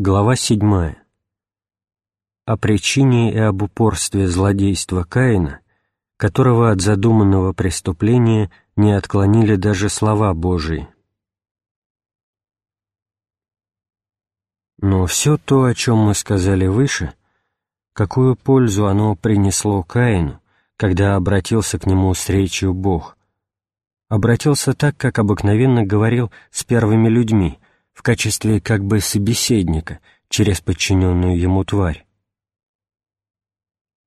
Глава 7. О причине и об упорстве злодейства Каина, которого от задуманного преступления не отклонили даже слова Божии. Но все то, о чем мы сказали выше, какую пользу оно принесло Каину, когда обратился к нему с речью Бог, обратился так, как обыкновенно говорил с первыми людьми — в качестве как бы собеседника через подчиненную ему тварь.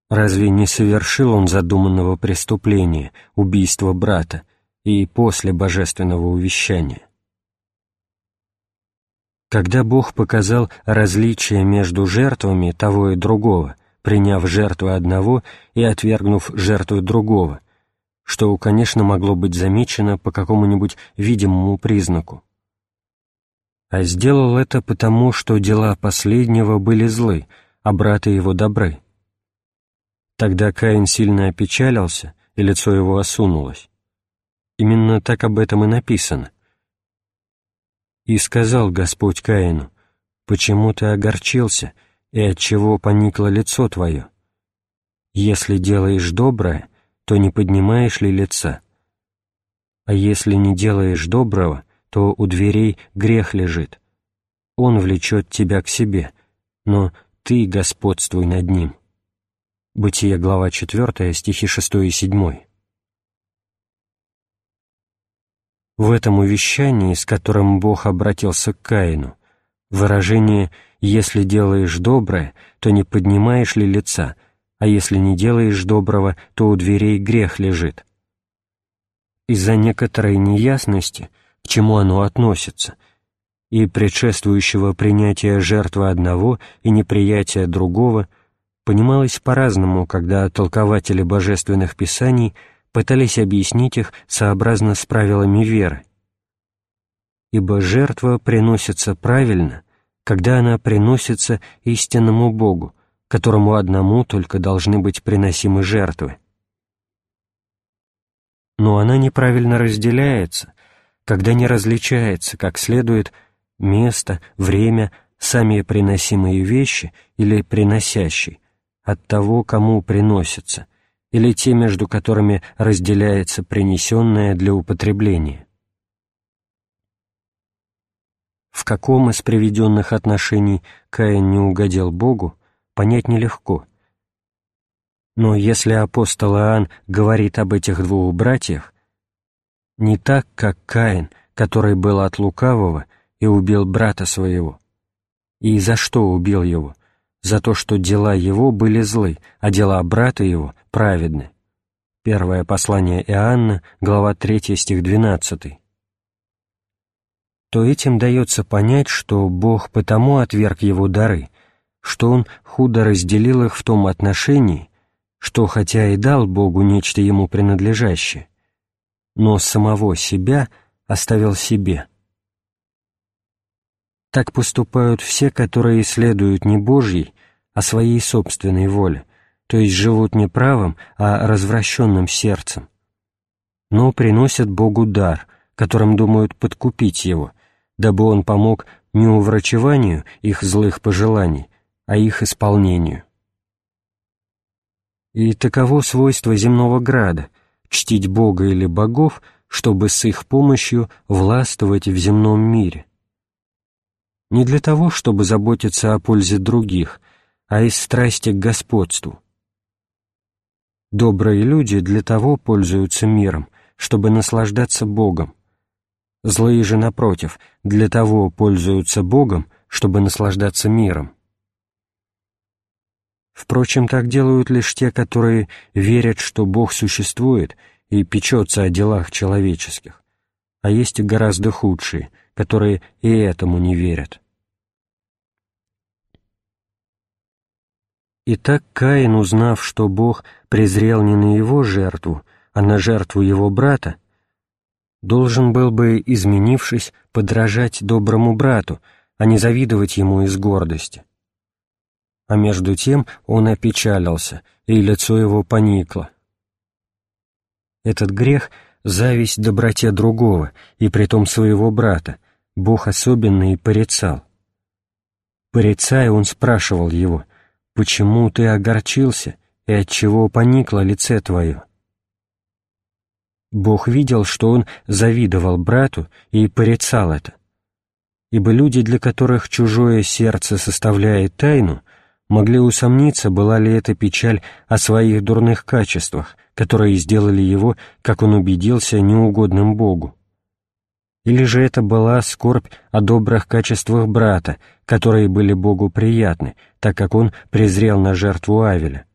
Разве не совершил он задуманного преступления, убийства брата, и после божественного увещания? Когда Бог показал различие между жертвами того и другого, приняв жертву одного и отвергнув жертву другого, что, конечно, могло быть замечено по какому-нибудь видимому признаку, а сделал это потому, что дела последнего были злы, а брата его добры. Тогда Каин сильно опечалился, и лицо его осунулось. Именно так об этом и написано. «И сказал Господь Каину, почему ты огорчился, и от чего поникло лицо твое? Если делаешь доброе, то не поднимаешь ли лица? А если не делаешь доброго, то у дверей грех лежит. Он влечет тебя к себе, но ты господствуй над ним. Бытие, глава 4, стихи 6 и 7. В этом увещании, с которым Бог обратился к Каину, выражение «если делаешь доброе, то не поднимаешь ли лица, а если не делаешь доброго, то у дверей грех лежит». Из-за некоторой неясности – к чему оно относится, и предшествующего принятия жертвы одного и неприятия другого понималось по-разному, когда толкователи божественных писаний пытались объяснить их сообразно с правилами веры. Ибо жертва приносится правильно, когда она приносится истинному Богу, которому одному только должны быть приносимы жертвы. Но она неправильно разделяется, когда не различается как следует место, время, сами приносимые вещи или приносящий от того, кому приносится, или те, между которыми разделяется принесенное для употребления. В каком из приведенных отношений Каин не угодил Богу, понять нелегко. Но если апостол Иоанн говорит об этих двух братьях, не так, как Каин, который был от лукавого и убил брата своего. И за что убил его? За то, что дела его были злы, а дела брата его праведны. Первое послание Иоанна, глава 3, стих 12. То этим дается понять, что Бог потому отверг его дары, что Он худо разделил их в том отношении, что хотя и дал Богу нечто ему принадлежащее, но самого себя оставил себе. Так поступают все, которые исследуют не Божьей, а своей собственной воле, то есть живут не правым, а развращенным сердцем. Но приносят Богу дар, которым думают подкупить Его, дабы Он помог не уврачеванию их злых пожеланий, а их исполнению. И таково свойство земного града — чтить Бога или богов, чтобы с их помощью властвовать в земном мире. Не для того, чтобы заботиться о пользе других, а из страсти к господству. Добрые люди для того пользуются миром, чтобы наслаждаться Богом. Злые же, напротив, для того пользуются Богом, чтобы наслаждаться миром. Впрочем, так делают лишь те, которые верят, что Бог существует и печется о делах человеческих, а есть и гораздо худшие, которые и этому не верят. Итак, Каин, узнав, что Бог презрел не на его жертву, а на жертву его брата, должен был бы, изменившись, подражать доброму брату, а не завидовать ему из гордости а между тем он опечалился, и лицо его поникло. Этот грех — зависть доброте другого, и притом своего брата, Бог особенно и порицал. Порицая, он спрашивал его, «Почему ты огорчился, и отчего поникло лице твое?» Бог видел, что он завидовал брату и порицал это. Ибо люди, для которых чужое сердце составляет тайну, могли усомниться, была ли это печаль о своих дурных качествах, которые сделали его, как он убедился, неугодным Богу. Или же это была скорбь о добрых качествах брата, которые были Богу приятны, так как он презрел на жертву Авеля.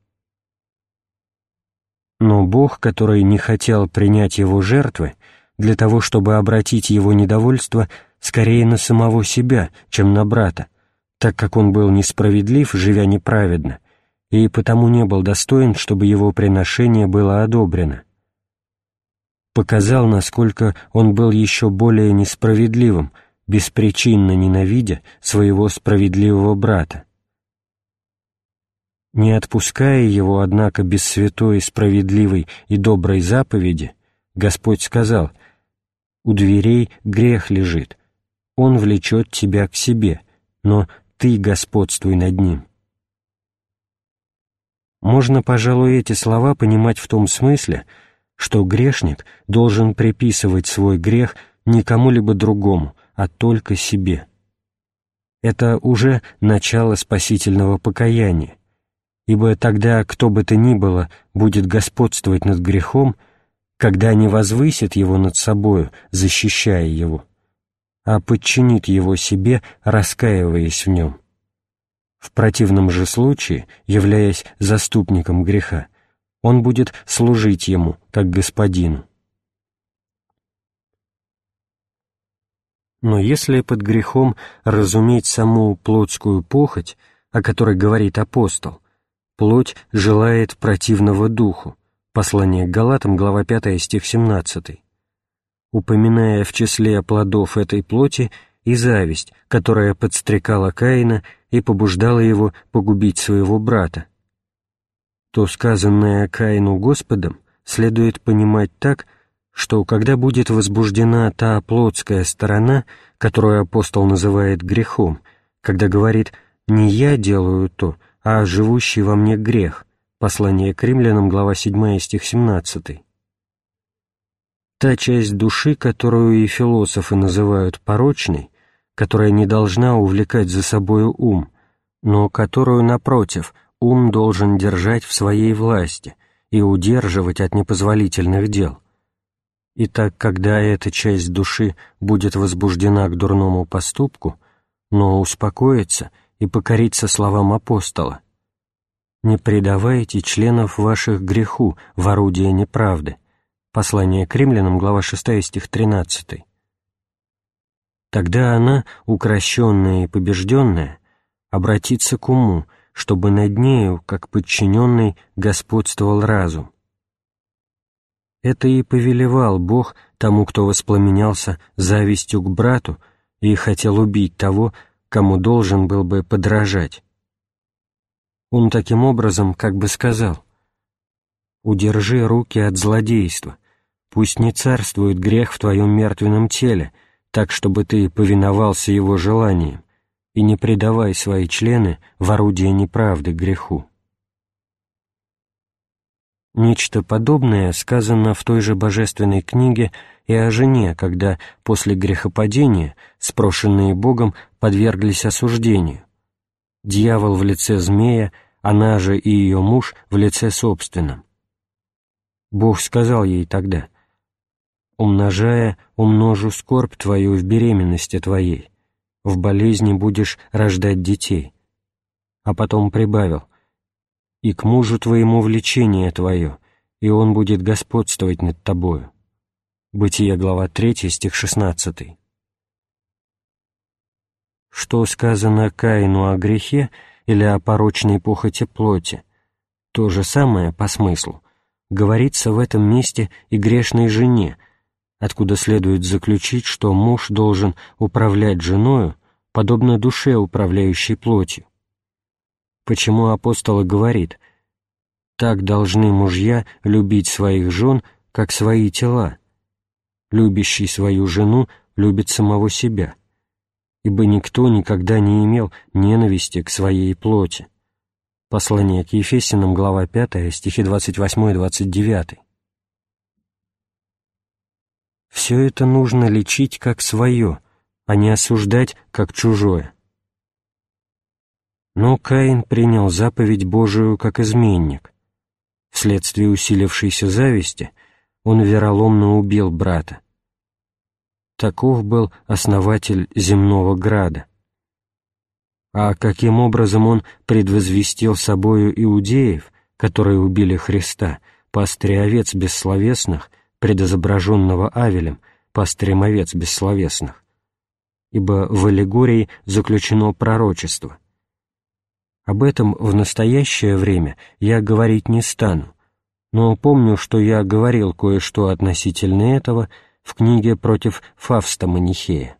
Но Бог, который не хотел принять его жертвы, для того, чтобы обратить его недовольство скорее на самого себя, чем на брата, так как он был несправедлив, живя неправедно, и потому не был достоин, чтобы его приношение было одобрено. Показал, насколько он был еще более несправедливым, беспричинно ненавидя своего справедливого брата. Не отпуская его, однако, без святой, справедливой и доброй заповеди, Господь сказал, «У дверей грех лежит, он влечет тебя к себе, но ты господствуй над ним». Можно, пожалуй, эти слова понимать в том смысле, что грешник должен приписывать свой грех не кому-либо другому, а только себе. Это уже начало спасительного покаяния, ибо тогда кто бы то ни было будет господствовать над грехом, когда не возвысит его над собою, защищая его, а подчинит его себе, раскаиваясь в нем. В противном же случае, являясь заступником греха, он будет служить ему, как господину. Но если под грехом разуметь саму плотскую похоть, о которой говорит апостол, Плоть желает противного духу. Послание к Галатам, глава 5, стих 17. Упоминая в числе плодов этой плоти и зависть, которая подстрекала Каина и побуждала его погубить своего брата. То сказанное Каину Господом следует понимать так, что когда будет возбуждена та плотская сторона, которую апостол называет грехом, когда говорит «не я делаю то», а живущий во мне грех. Послание к римлянам, глава 7, стих 17. Та часть души, которую и философы называют порочной, которая не должна увлекать за собою ум, но которую, напротив, ум должен держать в своей власти и удерживать от непозволительных дел. Итак, когда эта часть души будет возбуждена к дурному поступку, но успокоится — и покориться словам апостола. «Не предавайте членов ваших греху в орудие неправды». Послание к римлянам, глава 6, стих 13. Тогда она, укращенная и побежденная, обратится к уму, чтобы над нею, как подчиненный, господствовал разум. Это и повелевал Бог тому, кто воспламенялся завистью к брату и хотел убить того, кому должен был бы подражать. Он таким образом как бы сказал, «Удержи руки от злодейства, пусть не царствует грех в твоем мертвенном теле, так, чтобы ты повиновался его желаниям, и не предавай свои члены в орудие неправды греху». Нечто подобное сказано в той же божественной книге и о жене, когда после грехопадения спрошенные Богом подверглись осуждению. Дьявол в лице змея, она же и ее муж в лице собственном. Бог сказал ей тогда, «Умножая, умножу скорбь твою в беременности твоей, в болезни будешь рождать детей». А потом прибавил — и к мужу твоему влечение твое, и он будет господствовать над тобою». Бытие, глава 3, стих 16. Что сказано Каину о грехе или о порочной похоти плоти, то же самое по смыслу говорится в этом месте и грешной жене, откуда следует заключить, что муж должен управлять женою, подобно душе, управляющей плотью почему апостол говорит «Так должны мужья любить своих жен, как свои тела. Любящий свою жену любит самого себя». ибо никто никогда не имел ненависти к своей плоти. Послание к Ефесиным, глава 5, стихи 28 и 29. Все это нужно лечить как свое, а не осуждать как чужое. Но Каин принял заповедь Божию как изменник. Вследствие усилившейся зависти он вероломно убил брата. Таков был основатель земного града. А каким образом он предвозвестил собою иудеев, которые убили Христа, пастыря овец бессловесных, предозображенного Авелем, пастырем овец бессловесных? Ибо в аллегории заключено пророчество. Об этом в настоящее время я говорить не стану, но помню, что я говорил кое-что относительно этого в книге против Фавста Манихея.